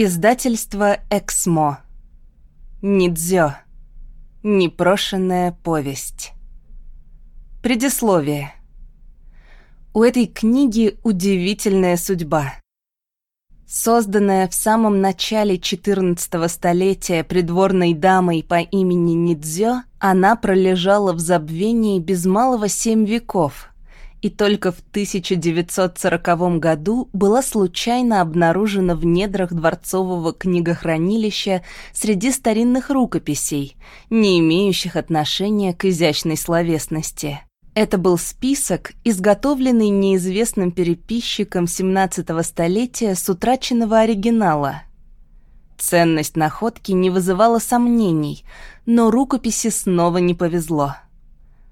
Издательство «Эксмо». Нидзё. Непрошенная повесть. Предисловие. У этой книги удивительная судьба. Созданная в самом начале XIV столетия придворной дамой по имени Нидзё, она пролежала в забвении без малого семь веков – и только в 1940 году была случайно обнаружена в недрах дворцового книгохранилища среди старинных рукописей, не имеющих отношения к изящной словесности. Это был список, изготовленный неизвестным переписчиком 17-го столетия с утраченного оригинала. Ценность находки не вызывала сомнений, но рукописи снова не повезло.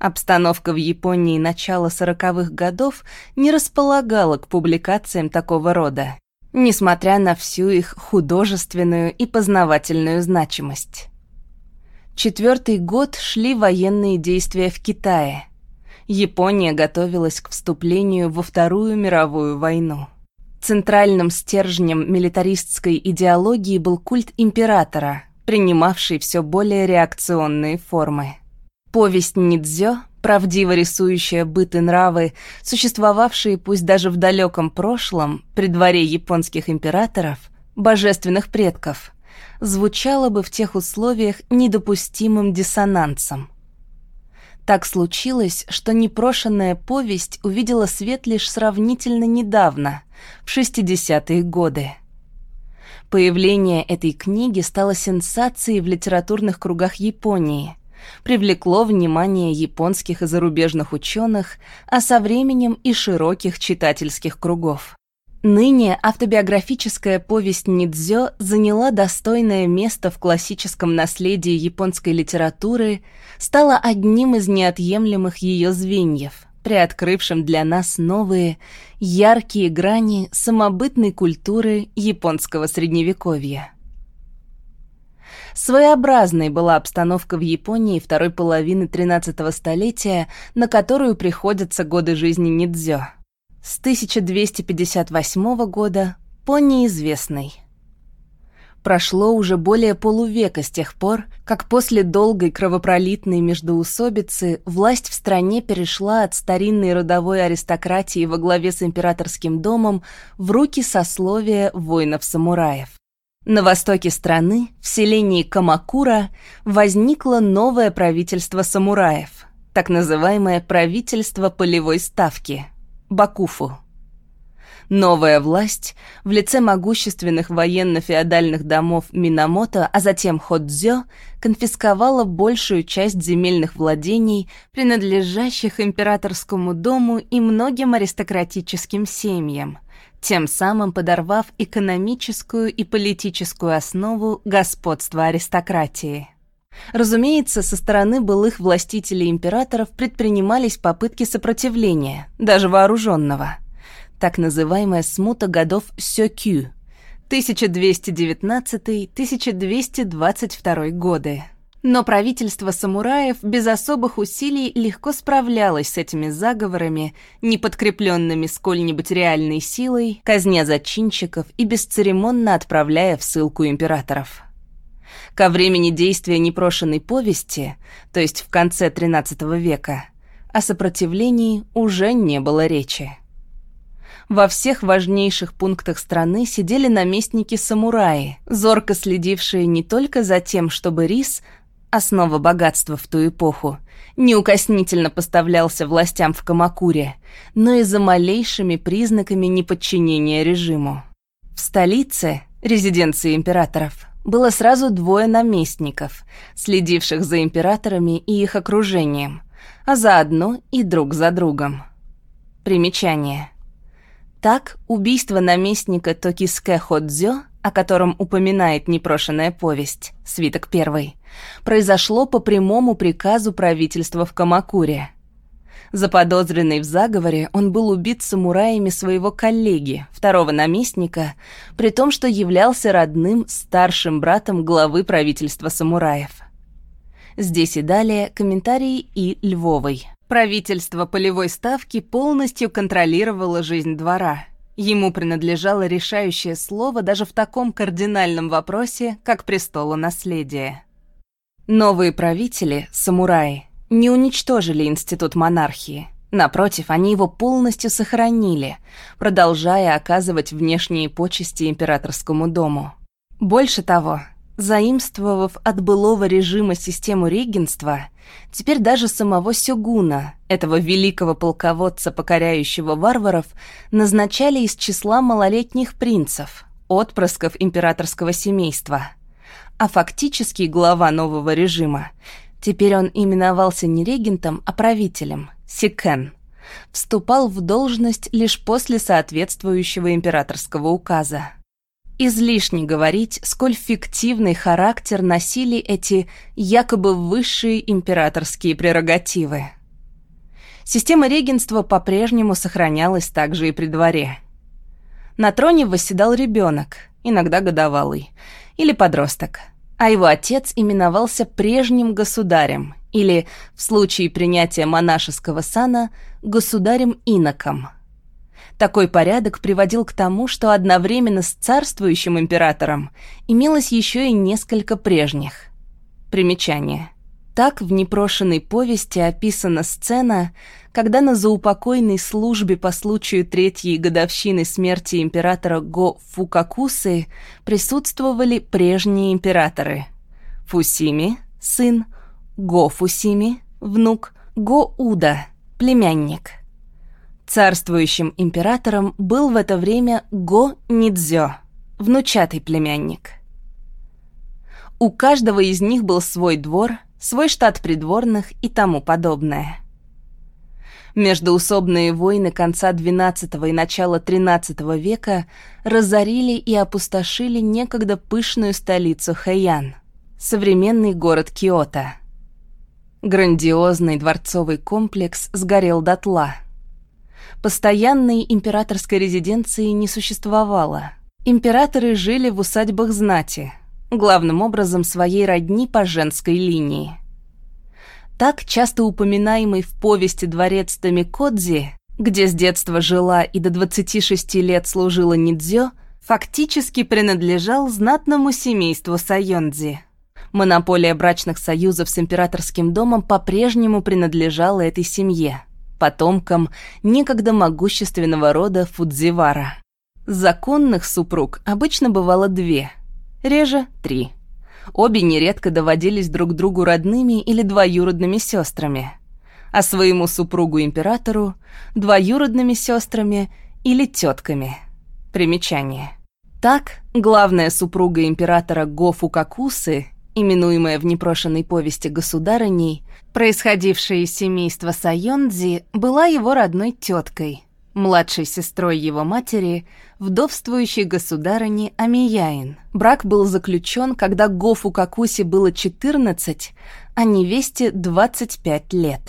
Обстановка в Японии начала сороковых годов не располагала к публикациям такого рода, несмотря на всю их художественную и познавательную значимость. Четвертый год шли военные действия в Китае. Япония готовилась к вступлению во Вторую мировую войну. Центральным стержнем милитаристской идеологии был культ императора, принимавший все более реакционные формы. Повесть Нидзё, правдиво рисующая быт и нравы, существовавшие пусть даже в далеком прошлом, при дворе японских императоров, божественных предков, звучала бы в тех условиях недопустимым диссонансом. Так случилось, что непрошенная повесть увидела свет лишь сравнительно недавно, в 60-е годы. Появление этой книги стало сенсацией в литературных кругах Японии – привлекло внимание японских и зарубежных ученых, а со временем и широких читательских кругов. Ныне автобиографическая повесть Нидзё заняла достойное место в классическом наследии японской литературы, стала одним из неотъемлемых ее звеньев, приоткрывшим для нас новые, яркие грани самобытной культуры японского средневековья. Своеобразной была обстановка в Японии второй половины 13 столетия, на которую приходятся годы жизни Нидзё. С 1258 года по неизвестный. Прошло уже более полувека с тех пор, как после долгой кровопролитной междоусобицы власть в стране перешла от старинной родовой аристократии во главе с императорским домом в руки сословия воинов-самураев. На востоке страны, в селении Камакура, возникло новое правительство самураев, так называемое правительство полевой ставки – Бакуфу. Новая власть в лице могущественных военно-феодальных домов Минамото, а затем Ходзё, конфисковала большую часть земельных владений, принадлежащих императорскому дому и многим аристократическим семьям – тем самым подорвав экономическую и политическую основу господства аристократии. Разумеется, со стороны былых властителей императоров предпринимались попытки сопротивления, даже вооруженного. Так называемая смута годов Сёкю 1219-1222 годы. Но правительство самураев без особых усилий легко справлялось с этими заговорами, не подкрепленными сколь-нибудь реальной силой, казня зачинщиков и бесцеремонно отправляя в ссылку императоров. Ко времени действия непрошенной повести, то есть в конце XIII века, о сопротивлении уже не было речи. Во всех важнейших пунктах страны сидели наместники-самураи, зорко следившие не только за тем, чтобы рис основа богатства в ту эпоху, неукоснительно поставлялся властям в Камакуре, но и за малейшими признаками неподчинения режиму. В столице, резиденции императоров, было сразу двое наместников, следивших за императорами и их окружением, а заодно и друг за другом. Примечание. Так, убийство наместника Токиске Ходзё о котором упоминает непрошенная повесть, свиток первый, произошло по прямому приказу правительства в Камакуре. Заподозренный в заговоре, он был убит самураями своего коллеги, второго наместника, при том, что являлся родным старшим братом главы правительства самураев. Здесь и далее комментарии и Львовой. Правительство полевой ставки полностью контролировало жизнь двора – Ему принадлежало решающее слово даже в таком кардинальном вопросе, как престолонаследие. Новые правители, самураи, не уничтожили институт монархии. Напротив, они его полностью сохранили, продолжая оказывать внешние почести императорскому дому. Больше того, заимствовав от былого режима систему регенства, теперь даже самого Сёгуна, этого великого полководца, покоряющего варваров, назначали из числа малолетних принцев, отпрысков императорского семейства. А фактически глава нового режима, теперь он именовался не регентом, а правителем, Сикен, вступал в должность лишь после соответствующего императорского указа. Излишне говорить, сколь фиктивный характер носили эти якобы высшие императорские прерогативы. Система регенства по-прежнему сохранялась также и при дворе. На троне восседал ребенок, иногда годовалый, или подросток, а его отец именовался прежним государем или, в случае принятия монашеского сана, государем-иноком – такой порядок приводил к тому, что одновременно с царствующим императором имелось еще и несколько прежних. Примечание. Так в непрошенной повести описана сцена, когда на заупокойной службе по случаю третьей годовщины смерти императора Го Фукакусы присутствовали прежние императоры. Фусими, сын, Го Фусими, внук, Го Уда, племянник – Царствующим императором был в это время Го Нидзё, внучатый племянник. У каждого из них был свой двор, свой штат придворных и тому подобное. Междуусобные войны конца XII и начала XIII века разорили и опустошили некогда пышную столицу Хэйян, современный город Киото. Грандиозный дворцовый комплекс сгорел дотла – Постоянной императорской резиденции не существовало. Императоры жили в усадьбах знати, главным образом своей родни по женской линии. Так часто упоминаемый в повести дворец Томикодзи, где с детства жила и до 26 лет служила Нидзё, фактически принадлежал знатному семейству Сайонзи. Монополия брачных союзов с императорским домом по-прежнему принадлежала этой семье потомкам некогда могущественного рода Фудзивара. Законных супруг обычно бывало две, реже три. Обе нередко доводились друг другу родными или двоюродными сестрами, а своему супругу-императору – двоюродными сестрами или тетками. Примечание. Так, главная супруга императора Гофу Какусы именуемая в непрошенной повести государыней, происходившая из семейства Сайонзи, была его родной теткой, младшей сестрой его матери, вдовствующей государыни Амияин. Брак был заключен, когда Гофу Какуси было 14, а невесте 25 лет.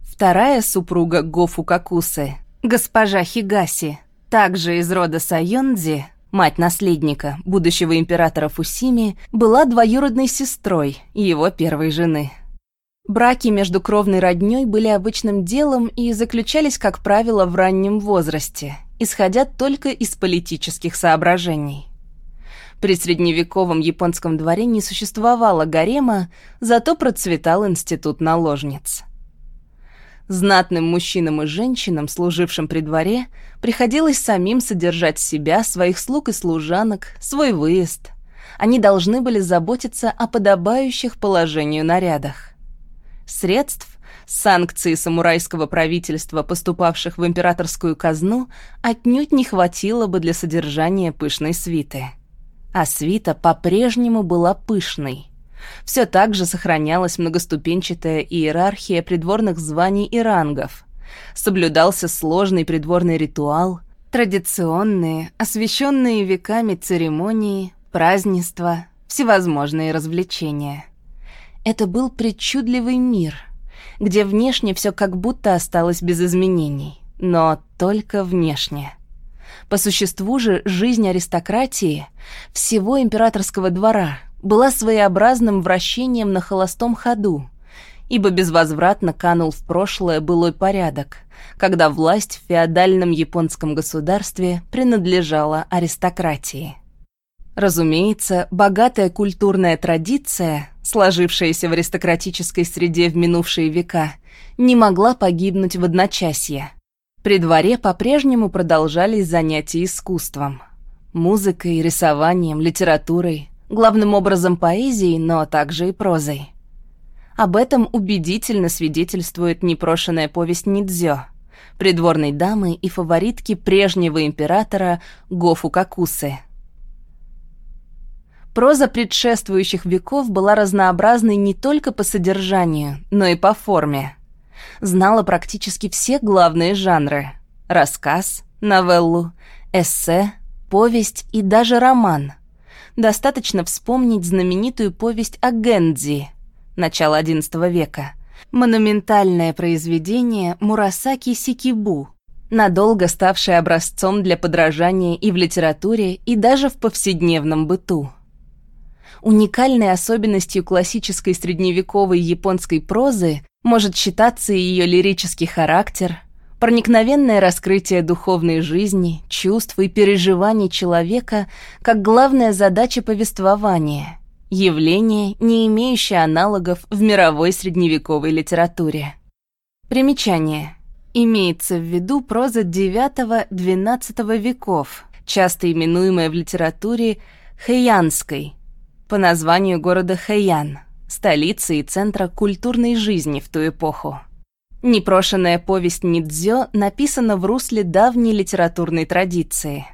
Вторая супруга Гофу Какусы, госпожа Хигаси, также из рода Сайонзи, Мать наследника, будущего императора Фусими, была двоюродной сестрой его первой жены. Браки между кровной роднёй были обычным делом и заключались, как правило, в раннем возрасте, исходя только из политических соображений. При средневековом японском дворе не существовало гарема, зато процветал институт наложниц. Знатным мужчинам и женщинам, служившим при дворе, приходилось самим содержать себя, своих слуг и служанок, свой выезд. Они должны были заботиться о подобающих положению нарядах. Средств, санкций самурайского правительства, поступавших в императорскую казну, отнюдь не хватило бы для содержания пышной свиты. А свита по-прежнему была пышной – все так же сохранялась многоступенчатая иерархия придворных званий и рангов. Соблюдался сложный придворный ритуал, традиционные, освященные веками церемонии, празднества, всевозможные развлечения. Это был причудливый мир, где внешне все как будто осталось без изменений, но только внешне. По существу же жизнь аристократии, всего императорского двора — была своеобразным вращением на холостом ходу, ибо безвозвратно канул в прошлое былой порядок, когда власть в феодальном японском государстве принадлежала аристократии. Разумеется, богатая культурная традиция, сложившаяся в аристократической среде в минувшие века, не могла погибнуть в одночасье. При дворе по-прежнему продолжались занятия искусством. Музыкой, рисованием, литературой, главным образом поэзией, но также и прозой. Об этом убедительно свидетельствует непрошенная повесть Нидзё, придворной дамы и фаворитки прежнего императора Гофу Какусы – Проза предшествующих веков была разнообразной не только по содержанию, но и по форме. Знала практически все главные жанры – рассказ, новеллу, эссе, повесть и даже роман. Достаточно вспомнить знаменитую повесть о Гэндзи, начала XI века, монументальное произведение Мурасаки Сикибу, надолго ставшее образцом для подражания и в литературе, и даже в повседневном быту. Уникальной особенностью классической средневековой японской прозы может считаться ее лирический характер, проникновенное раскрытие духовной жизни, чувств и переживаний человека как главная задача повествования, явление, не имеющее аналогов в мировой средневековой литературе. Примечание. Имеется в виду проза IX-XII веков, часто именуемая в литературе «хэйянской», по названию города Хэйян, столицы и центра культурной жизни в ту эпоху. Непрошенная повесть Нидзё написана в русле давней литературной традиции.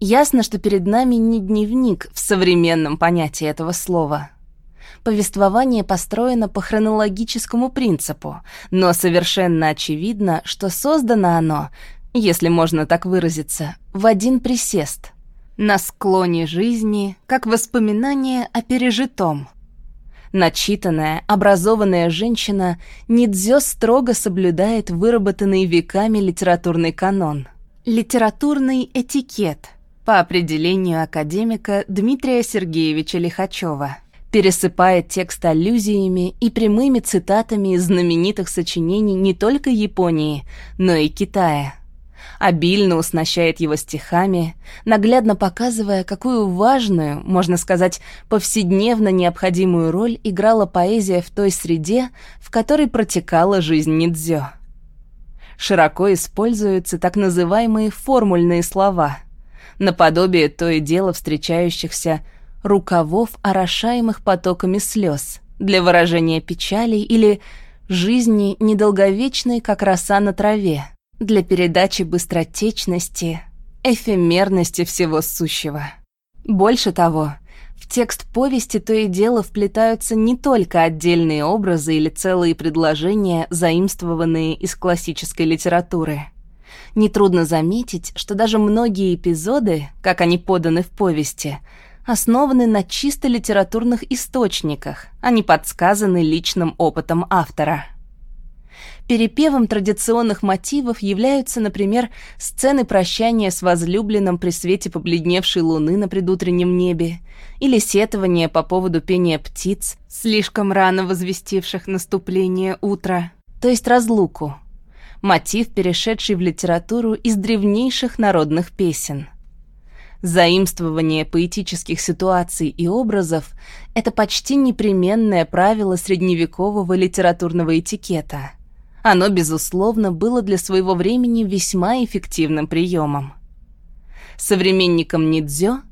Ясно, что перед нами не дневник в современном понятии этого слова. Повествование построено по хронологическому принципу, но совершенно очевидно, что создано оно, если можно так выразиться, в один присест – на склоне жизни, как воспоминание о пережитом. Начитанная, образованная женщина Нидзё строго соблюдает выработанный веками литературный канон. Литературный этикет, по определению академика Дмитрия Сергеевича Лихачева пересыпает текст аллюзиями и прямыми цитатами из знаменитых сочинений не только Японии, но и Китая обильно уснащает его стихами, наглядно показывая, какую важную, можно сказать, повседневно необходимую роль играла поэзия в той среде, в которой протекала жизнь Нидзё. Широко используются так называемые формульные слова, наподобие то и дело встречающихся рукавов, орошаемых потоками слез, для выражения печали или жизни недолговечной, как роса на траве — для передачи быстротечности, эфемерности всего сущего. Больше того, в текст повести то и дело вплетаются не только отдельные образы или целые предложения, заимствованные из классической литературы. Нетрудно заметить, что даже многие эпизоды, как они поданы в повести, основаны на чисто литературных источниках, а не подсказаны личным опытом автора. Перепевом традиционных мотивов являются, например, сцены прощания с возлюбленным при свете побледневшей луны на предутреннем небе или сетование по поводу пения птиц, слишком рано возвестивших наступление утра, то есть разлуку. Мотив, перешедший в литературу из древнейших народных песен. Заимствование поэтических ситуаций и образов — это почти непременное правило средневекового литературного этикета — оно, безусловно, было для своего времени весьма эффективным приемом. Современникам Нидзё,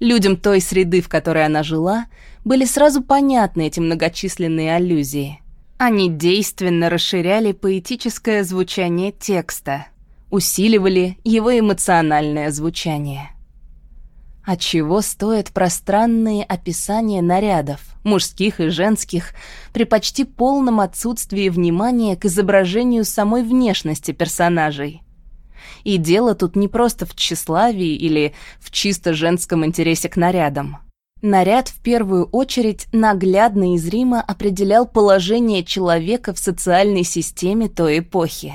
людям той среды, в которой она жила, были сразу понятны эти многочисленные аллюзии. Они действенно расширяли поэтическое звучание текста, усиливали его эмоциональное звучание. От чего стоят пространные описания нарядов, мужских и женских, при почти полном отсутствии внимания к изображению самой внешности персонажей. И дело тут не просто в тщеславии или в чисто женском интересе к нарядам. Наряд в первую очередь наглядно и зримо определял положение человека в социальной системе той эпохи.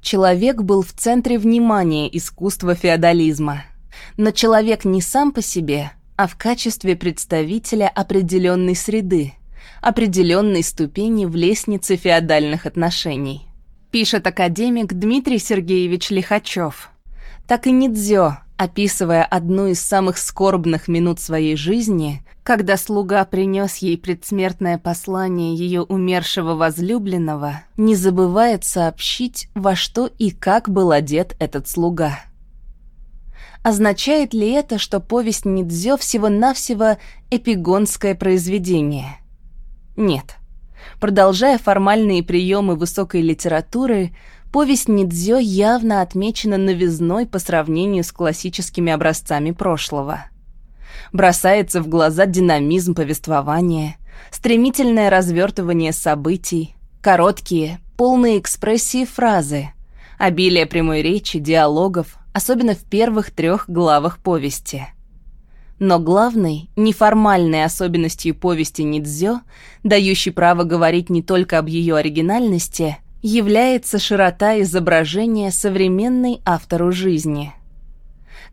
Человек был в центре внимания искусства феодализма – но человек не сам по себе, а в качестве представителя определенной среды, определенной ступени в лестнице феодальных отношений. Пишет академик Дмитрий Сергеевич Лихачев. Так и Нидзё, описывая одну из самых скорбных минут своей жизни, когда слуга принес ей предсмертное послание ее умершего возлюбленного, не забывает сообщить, во что и как был одет этот слуга. Означает ли это, что повесть Нидзё всего-навсего эпигонское произведение? Нет. Продолжая формальные приемы высокой литературы, повесть Нидзё явно отмечена новизной по сравнению с классическими образцами прошлого. Бросается в глаза динамизм повествования, стремительное развертывание событий, короткие, полные экспрессии фразы, обилие прямой речи, диалогов, особенно в первых трех главах повести. Но главной, неформальной особенностью повести Нидзё, дающей право говорить не только об ее оригинальности, является широта изображения современной автору жизни.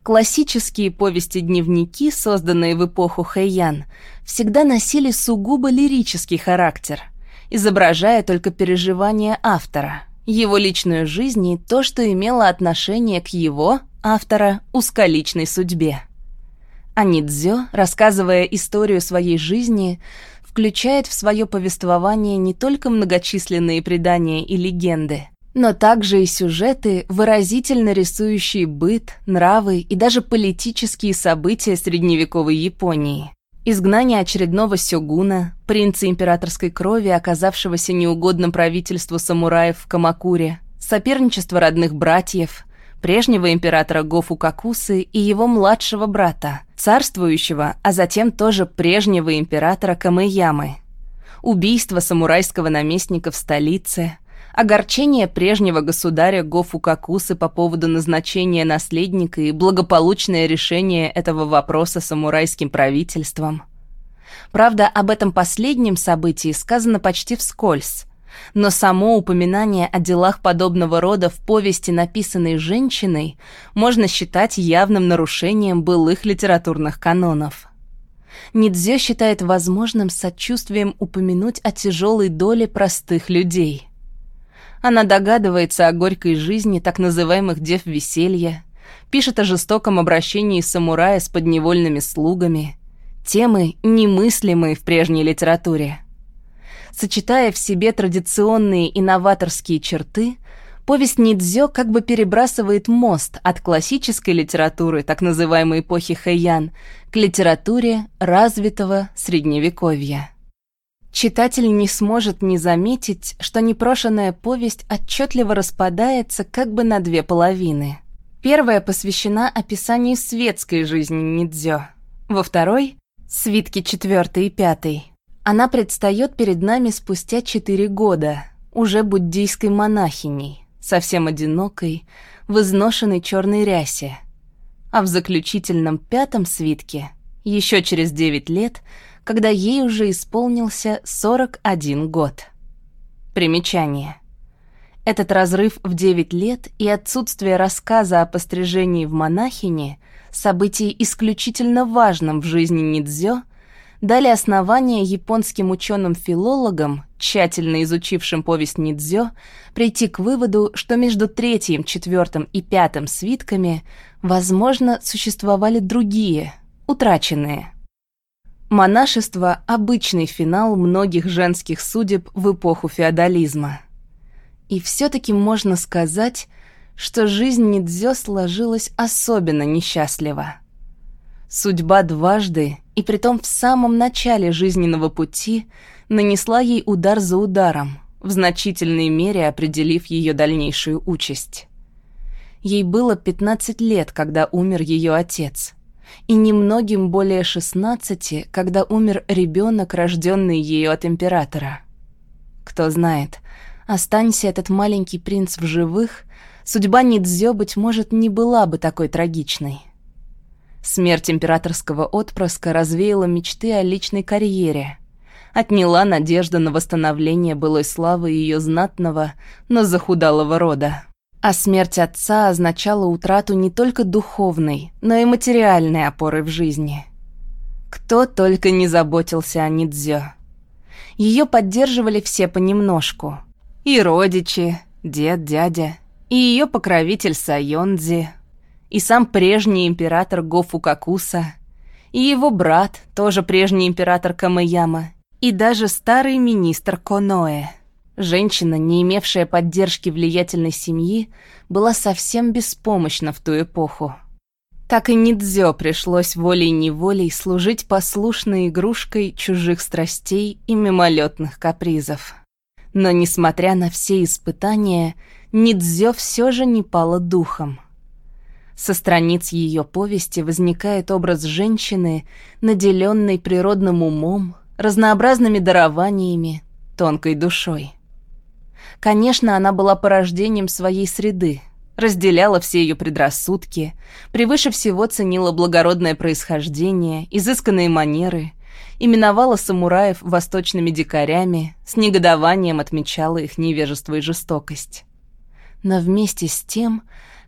Классические повести-дневники, созданные в эпоху Хэйян, всегда носили сугубо лирический характер, изображая только переживания автора, его личную жизнь и то, что имело отношение к его, автора, узколичной судьбе. А Нидзё, рассказывая историю своей жизни, включает в свое повествование не только многочисленные предания и легенды, но также и сюжеты, выразительно рисующие быт, нравы и даже политические события средневековой Японии. Изгнание очередного сёгуна, принца императорской крови, оказавшегося неугодным правительству самураев в Камакуре, соперничество родных братьев, прежнего императора Гофу Какусы и его младшего брата, царствующего, а затем тоже прежнего императора Камэямы. Убийство самурайского наместника в столице, огорчение прежнего государя Гофу Какусы по поводу назначения наследника и благополучное решение этого вопроса самурайским правительством. Правда, об этом последнем событии сказано почти вскользь, но само упоминание о делах подобного рода в повести, написанной женщиной, можно считать явным нарушением былых литературных канонов. Нидзё считает возможным сочувствием упомянуть о тяжелой доле простых людей. Она догадывается о горькой жизни так называемых дев веселья, пишет о жестоком обращении самурая с подневольными слугами, темы, немыслимые в прежней литературе. Сочетая в себе традиционные и новаторские черты, повесть Нидзё как бы перебрасывает мост от классической литературы, так называемой эпохи Хэйян, к литературе развитого средневековья. Читатель не сможет не заметить, что непрошенная повесть отчетливо распадается как бы на две половины. Первая посвящена описанию светской жизни Нидзё, во второй — свитки четвертый и пятый она предстает перед нами спустя четыре года, уже буддийской монахиней, совсем одинокой, в изношенной черной рясе. А в заключительном пятом свитке, еще через девять лет, когда ей уже исполнился 41 год. Примечание. Этот разрыв в 9 лет и отсутствие рассказа о пострижении в монахине, событии исключительно важном в жизни Нидзё, дали основание японским ученым-филологам, тщательно изучившим повесть Нидзё, прийти к выводу, что между третьим, четвертым и пятым свитками, возможно, существовали другие, утраченные. Монашество – обычный финал многих женских судеб в эпоху феодализма. И все-таки можно сказать, что жизнь Нидзё сложилась особенно несчастливо. Судьба дважды, и притом в самом начале жизненного пути, нанесла ей удар за ударом, в значительной мере определив ее дальнейшую участь. Ей было 15 лет, когда умер ее отец, и немногим более 16, когда умер ребенок, рожденный ею от императора. Кто знает, останься этот маленький принц в живых, судьба Нидзё, быть может, не была бы такой трагичной. Смерть императорского отпрыска развеяла мечты о личной карьере, отняла надежду на восстановление былой славы ее знатного, но захудалого рода. А смерть отца означала утрату не только духовной, но и материальной опоры в жизни. Кто только не заботился о Нидзё. Ее поддерживали все понемножку. И родичи, дед, дядя, и ее покровитель Сайондзи, и сам прежний император Гофукакуса, и его брат, тоже прежний император Камаяма, и даже старый министр Коноэ. Женщина, не имевшая поддержки влиятельной семьи, была совсем беспомощна в ту эпоху. Так и Нидзё пришлось волей-неволей служить послушной игрушкой чужих страстей и мимолетных капризов. Но, несмотря на все испытания, Нидзё все же не пала духом. Со страниц ее повести возникает образ женщины, наделенной природным умом, разнообразными дарованиями, тонкой душой. Конечно, она была порождением своей среды, разделяла все ее предрассудки, превыше всего ценила благородное происхождение, изысканные манеры, именовала самураев восточными дикарями, с негодованием отмечала их невежество и жестокость. Но вместе с тем,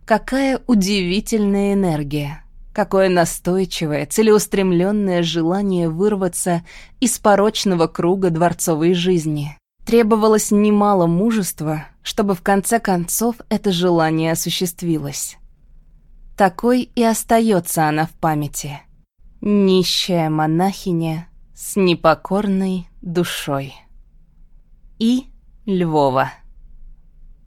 какая удивительная энергия, какое настойчивое, целеустремленное желание вырваться из порочного круга дворцовой жизни. Требовалось немало мужества, чтобы в конце концов это желание осуществилось. Такой и остается она в памяти. Нищая монахиня с непокорной душой. И Львова.